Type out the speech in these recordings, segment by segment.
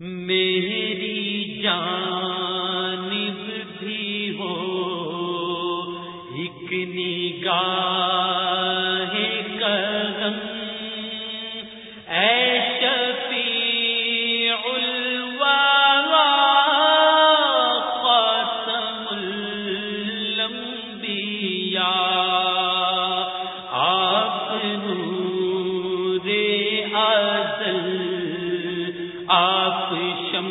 میری جانب بھی ہو ایک نگاہ شم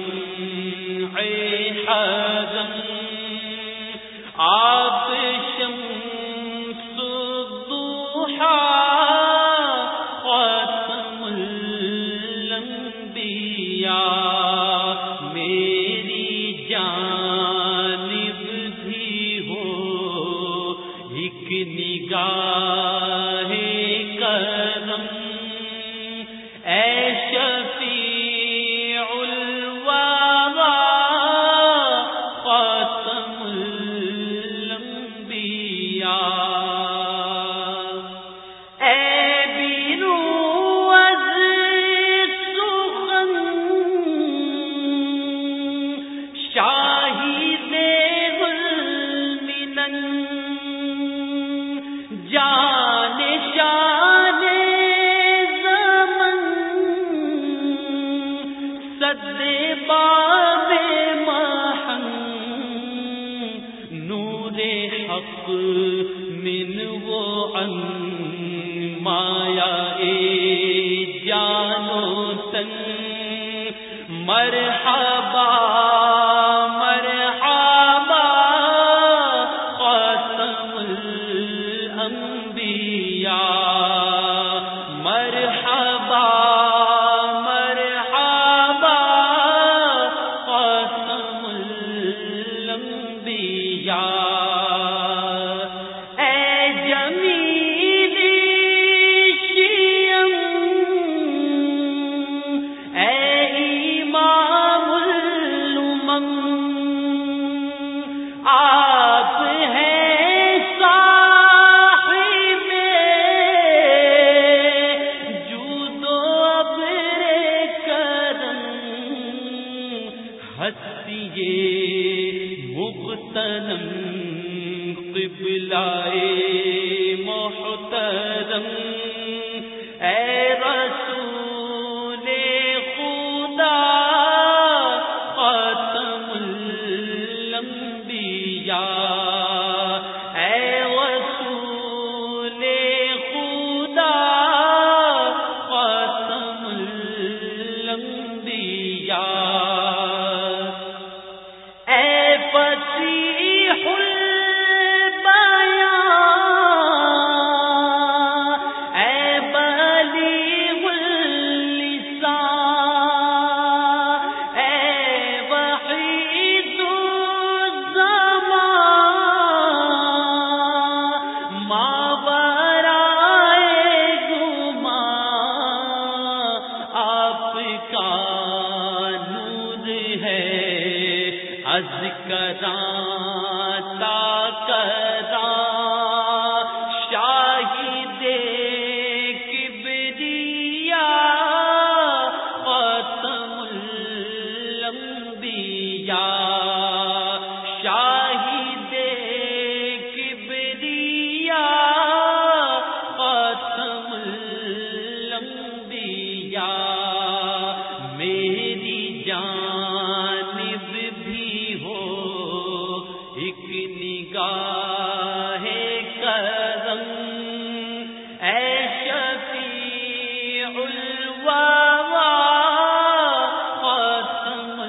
مغتنم قبلائے محترم اے رسول خدا خاتم الانبیاء۔ از نگاہ کرم اے شفیع الوما ختم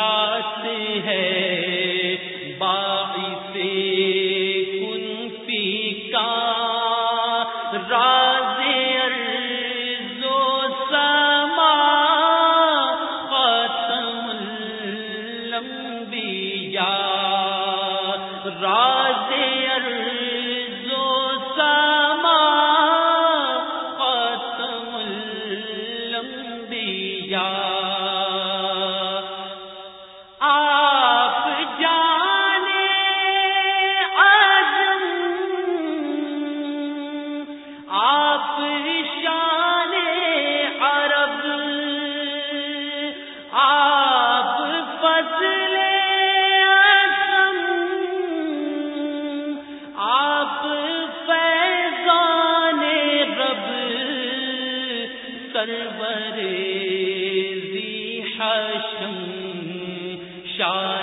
ذات ہے۔ باعث کن فی کا راز ارض و سما خاتم الانبیاء۔ راز بالا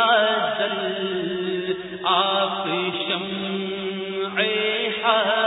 حضل آپ شمع حضل